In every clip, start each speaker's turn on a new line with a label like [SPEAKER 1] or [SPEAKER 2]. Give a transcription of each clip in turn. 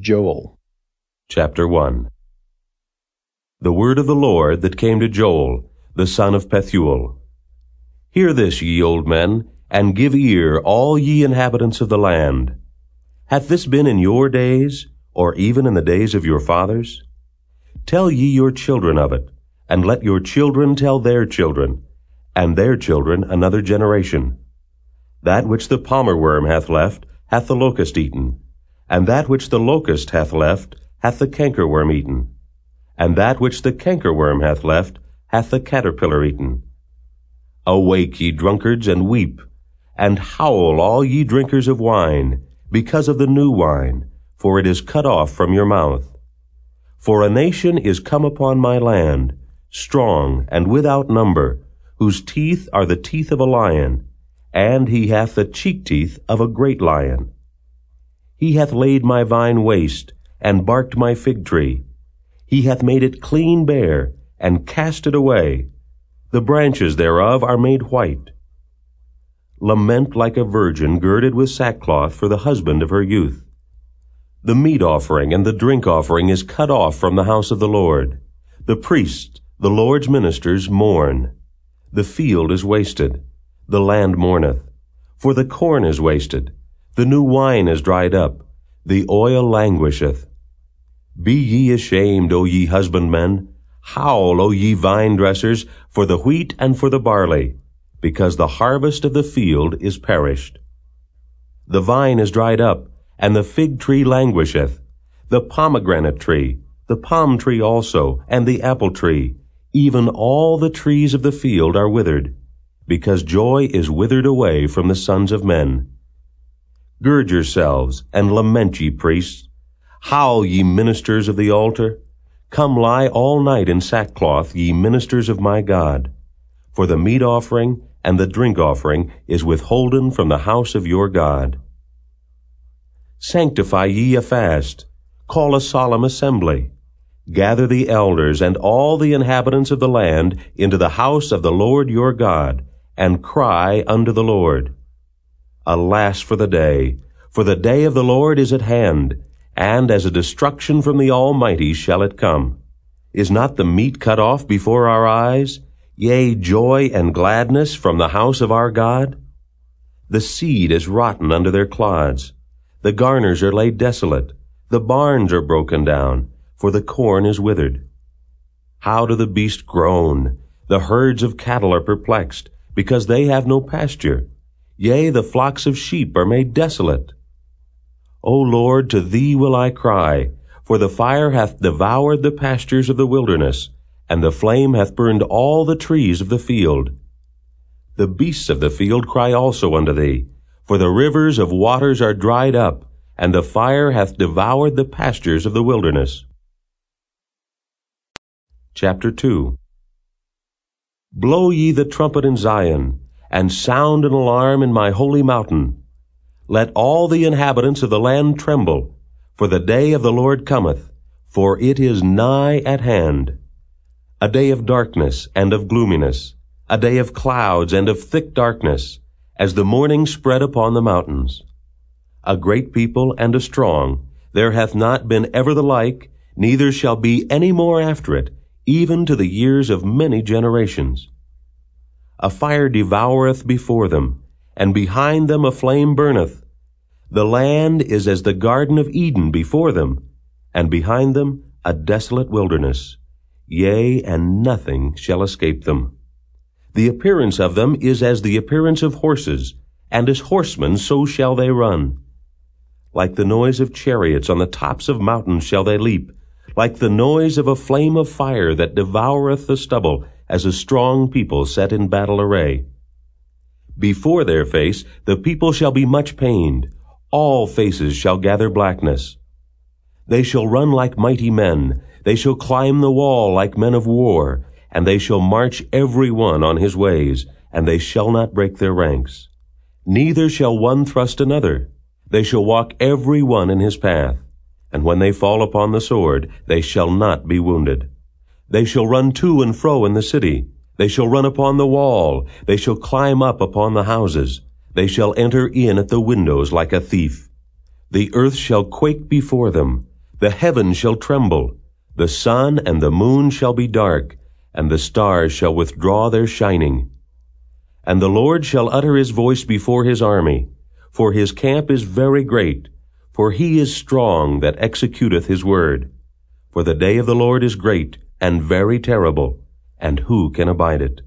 [SPEAKER 1] Joel
[SPEAKER 2] Chapter 1 The word of the Lord that came to Joel, the son of Pethuel. Hear this, ye old men, and give ear, all ye inhabitants of the land. Hath this been in your days, or even in the days of your fathers? Tell ye your children of it, and let your children tell their children, and their children another generation. That which the palmer worm hath left hath the locust eaten, and that which the locust hath left hath the cankerworm eaten, and that which the cankerworm hath left hath the caterpillar eaten. Awake, ye drunkards, and weep, and howl all ye drinkers of wine, because of the new wine, for it is cut off from your mouth. For a nation is come upon my land, strong and without number, whose teeth are the teeth of a lion, and he hath the cheek teeth of a great lion. He hath laid my vine waste, and barked my fig tree. He hath made it clean bare, and cast it away. The branches thereof are made white. Lament like a virgin girded with sackcloth for the husband of her youth. The meat offering and the drink offering is cut off from the house of the Lord. The priests, the Lord's ministers, mourn. The field is wasted. The land mourneth. For the corn is wasted. The new wine is dried up, the oil languisheth. Be ye ashamed, O ye husbandmen, howl, O ye vine dressers, for the wheat and for the barley, because the harvest of the field is perished. The vine is dried up, and the fig tree languisheth, the pomegranate tree, the palm tree also, and the apple tree, even all the trees of the field are withered, because joy is withered away from the sons of men. Gird yourselves, and lament, ye priests. Howl, ye ministers of the altar. Come lie all night in sackcloth, ye ministers of my God. For the meat offering and the drink offering is withholden from the house of your God. Sanctify ye a fast. Call a solemn assembly. Gather the elders and all the inhabitants of the land into the house of the Lord your God, and cry unto the Lord. Alas for the day! For the day of the Lord is at hand, and as a destruction from the Almighty shall it come. Is not the meat cut off before our eyes? Yea, joy and gladness from the house of our God? The seed is rotten under their clods. The garners are laid desolate. The barns are broken down, for the corn is withered. How do the beasts groan? The herds of cattle are perplexed, because they have no pasture. Yea, the flocks of sheep are made desolate. O Lord, to thee will I cry, for the fire hath devoured the pastures of the wilderness, and the flame hath burned all the trees of the field. The beasts of the field cry also unto thee, for the rivers of waters are dried up, and the fire hath devoured the pastures of the wilderness. Chapter 2 Blow ye the trumpet in Zion, and sound an alarm in my holy mountain. Let all the inhabitants of the land tremble, for the day of the Lord cometh, for it is nigh at hand. A day of darkness and of gloominess, a day of clouds and of thick darkness, as the morning spread upon the mountains. A great people and a strong, there hath not been ever the like, neither shall be any more after it, even to the years of many generations. A fire devoureth before them, and behind them a flame burneth. The land is as the Garden of Eden before them, and behind them a desolate wilderness. Yea, and nothing shall escape them. The appearance of them is as the appearance of horses, and as horsemen so shall they run. Like the noise of chariots on the tops of mountains shall they leap, like the noise of a flame of fire that devoureth the stubble, as a strong people set in battle array. Before their face the people shall be much pained, all faces shall gather blackness. They shall run like mighty men, they shall climb the wall like men of war, and they shall march every one on his ways, and they shall not break their ranks. Neither shall one thrust another, they shall walk every one in his path, and when they fall upon the sword, they shall not be wounded. They shall run to and fro in the city. They shall run upon the wall. They shall climb up upon the houses. They shall enter in at the windows like a thief. The earth shall quake before them. The heaven shall tremble, the sun and the moon shall be dark, and the stars shall withdraw their shining. And the Lord shall utter his voice before his army, for his camp is very great, for he is strong that executeth his word. For the day of the Lord is great and very terrible, and who can abide it?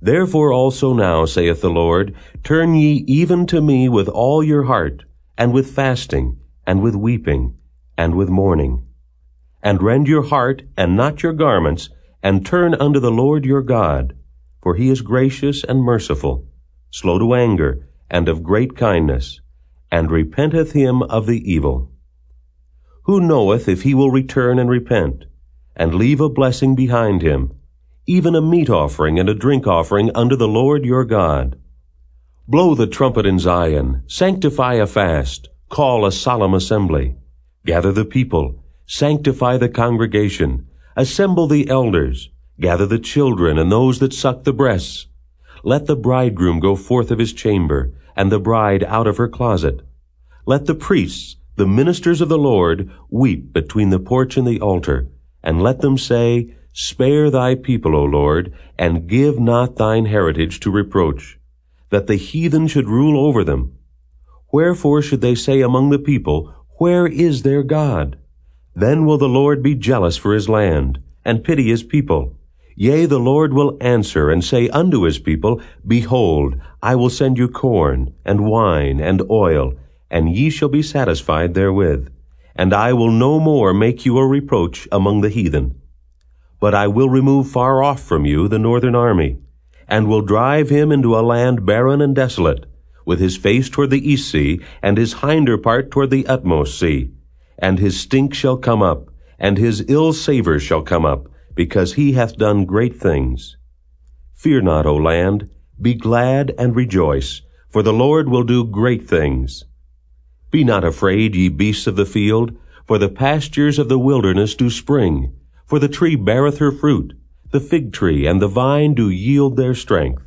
[SPEAKER 2] Therefore also now, saith the Lord, turn ye even to me with all your heart, and with fasting, and with weeping, and with mourning. And rend your heart, and not your garments, and turn unto the Lord your God. For he is gracious and merciful, slow to anger, and of great kindness, and repenteth him of the evil. Who knoweth if he will return and repent, and leave a blessing behind him, even a meat offering and a drink offering unto the Lord your God? Blow the trumpet in Zion, sanctify a fast, call a solemn assembly. Gather the people, sanctify the congregation, assemble the elders, gather the children and those that suck the breasts. Let the bridegroom go forth of his chamber, and the bride out of her closet. Let the priests, the ministers of the Lord, weep between the porch and the altar, and let them say, Spare thy people, O Lord, and give not thine heritage to reproach, that the heathen should rule over them. Wherefore should they say among the people, Where is their God? Then will the Lord be jealous for his land, and pity his people. Yea, the Lord will answer and say unto his people, Behold, I will send you corn, and wine, and oil, and ye shall be satisfied therewith. And I will no more make you a reproach among the heathen. But I will remove far off from you the northern army, and will drive him into a land barren and desolate, with his face toward the east sea, and his hinder part toward the utmost sea. And his stink shall come up, and his ill savor shall come up, because he hath done great things. Fear not, O land, be glad and rejoice, for the Lord will do great things. Be not afraid, ye beasts of the field, for the pastures of the wilderness do spring, for the tree beareth her fruit, the fig tree and the vine do yield their strength.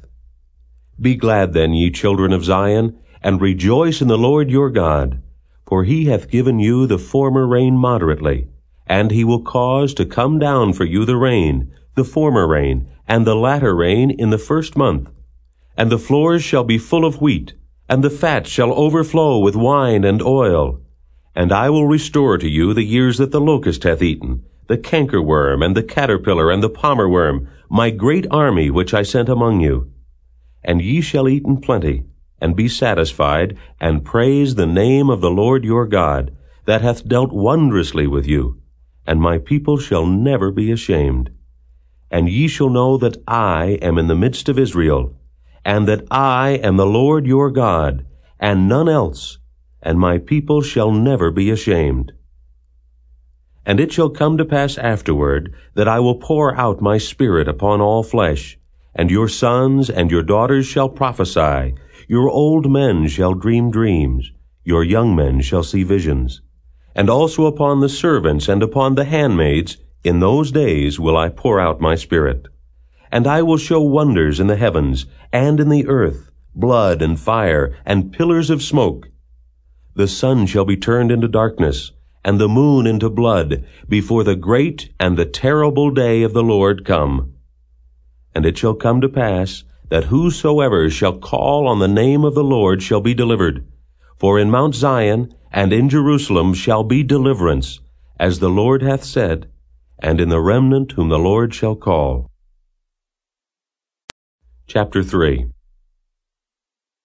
[SPEAKER 2] Be glad then, ye children of Zion, and rejoice in the Lord your God, for he hath given you the former rain moderately, and he will cause to come down for you the rain, the former rain, and the latter rain in the first month. And the floors shall be full of wheat, and the fat shall overflow with wine and oil. And I will restore to you the years that the locust hath eaten, the cankerworm, and the caterpillar, and the palmerworm, my great army which I sent among you. And ye shall eat in plenty, and be satisfied, and praise the name of the Lord your God, that hath dealt wondrously with you, and my people shall never be ashamed. And ye shall know that I am in the midst of Israel, and that I am the Lord your God, and none else, and my people shall never be ashamed. And it shall come to pass afterward that I will pour out my spirit upon all flesh, and your sons and your daughters shall prophesy, your old men shall dream dreams, your young men shall see visions and also upon the servants and upon the handmaids, in those days will I pour out my spirit. And I will show wonders in the heavens and in the earth, blood and fire and pillars of smoke. The sun shall be turned into darkness, and the moon into blood, before the great and the terrible day of the Lord come. And it shall come to pass that whosoever shall call on the name of the Lord shall be delivered. For in Mount Zion and in Jerusalem shall be deliverance, as the Lord hath said, and in the remnant whom the Lord shall call. Chapter 3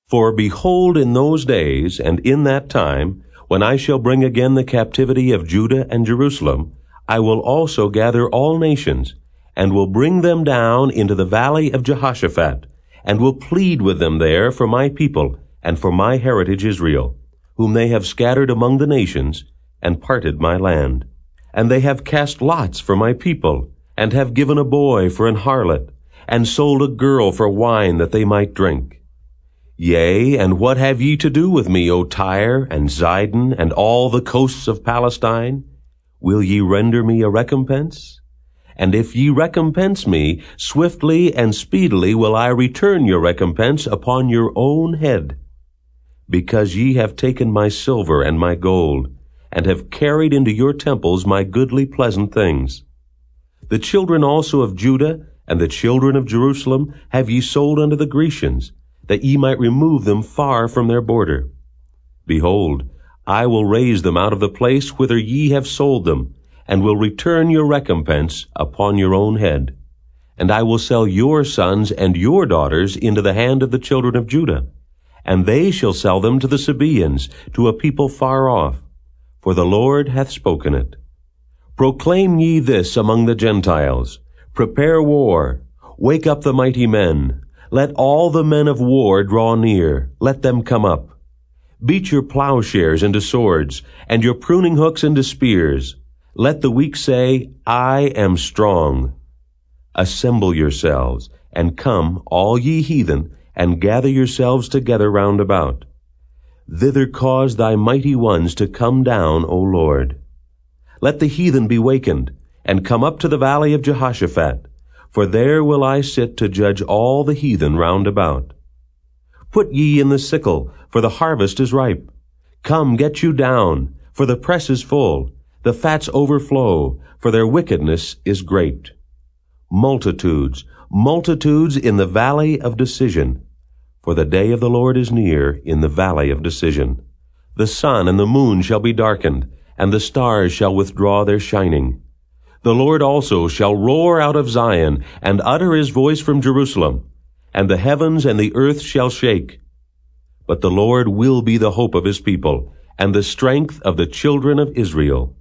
[SPEAKER 2] For behold, in those days, and in that time, when I shall bring again the captivity of Judah and Jerusalem, I will also gather all nations, and will bring them down into the valley of Jehoshaphat, and will plead with them there for my people, and for my heritage Israel whom they have scattered among the nations, and parted my land. And they have cast lots for my people, and have given a boy for an harlot, and sold a girl for wine that they might drink. Yea, and what have ye to do with me, O Tyre, and Zidon, and all the coasts of Palestine? Will ye render me a recompense? And if ye recompense me, swiftly and speedily will I return your recompense upon your own head because ye have taken my silver and my gold, and have carried into your temples my goodly pleasant things. The children also of Judah and the children of Jerusalem have ye sold unto the Grecians, that ye might remove them far from their border. Behold, I will raise them out of the place whither ye have sold them, and will return your recompense upon your own head. And I will sell your sons and your daughters into the hand of the children of Judah, and they shall sell them to the Sabaeans, to a people far off. For the Lord hath spoken it. Proclaim ye this among the Gentiles. Prepare war. Wake up the mighty men. Let all the men of war draw near. Let them come up. Beat your plowshares into swords, and your pruning hooks into spears. Let the weak say, I am strong. Assemble yourselves, and come, all ye heathen, and gather yourselves together round about. Thither cause thy mighty ones to come down, O Lord. Let the heathen be wakened, and come up to the valley of Jehoshaphat, for there will I sit to judge all the heathen round about. Put ye in the sickle, for the harvest is ripe. Come, get you down, for the press is full. The fats overflow, for their wickedness is great. Multitudes, multitudes in the valley of decision. For the day of the Lord is near in the valley of decision. The sun and the moon shall be darkened, and the stars shall withdraw their shining. The Lord also shall roar out of Zion, and utter his voice from Jerusalem, and the heavens and the earth shall shake. But the Lord will be the hope of his people, and the strength of the children of Israel.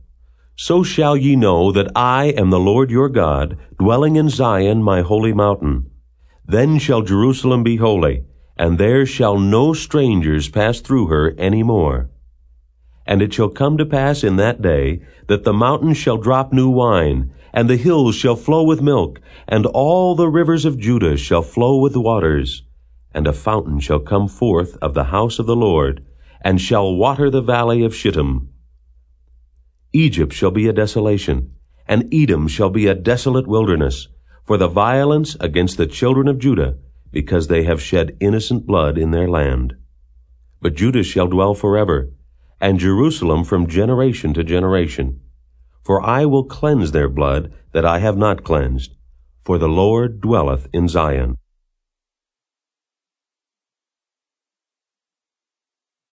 [SPEAKER 2] So shall ye know that I am the Lord your God, dwelling in Zion my holy mountain. Then shall Jerusalem be holy, and there shall no strangers pass through her any more. And it shall come to pass in that day that the mountains shall drop new wine, and the hills shall flow with milk, and all the rivers of Judah shall flow with waters. And a fountain shall come forth of the house of the Lord, and shall water the valley of Shittim. Egypt shall be a desolation, and Edom shall be a desolate wilderness, for the violence against the children of Judah, because they have shed innocent blood in their land. But Judah shall dwell forever, and Jerusalem from generation to generation. For I will cleanse their blood that I have not cleansed, for the Lord dwelleth in Zion.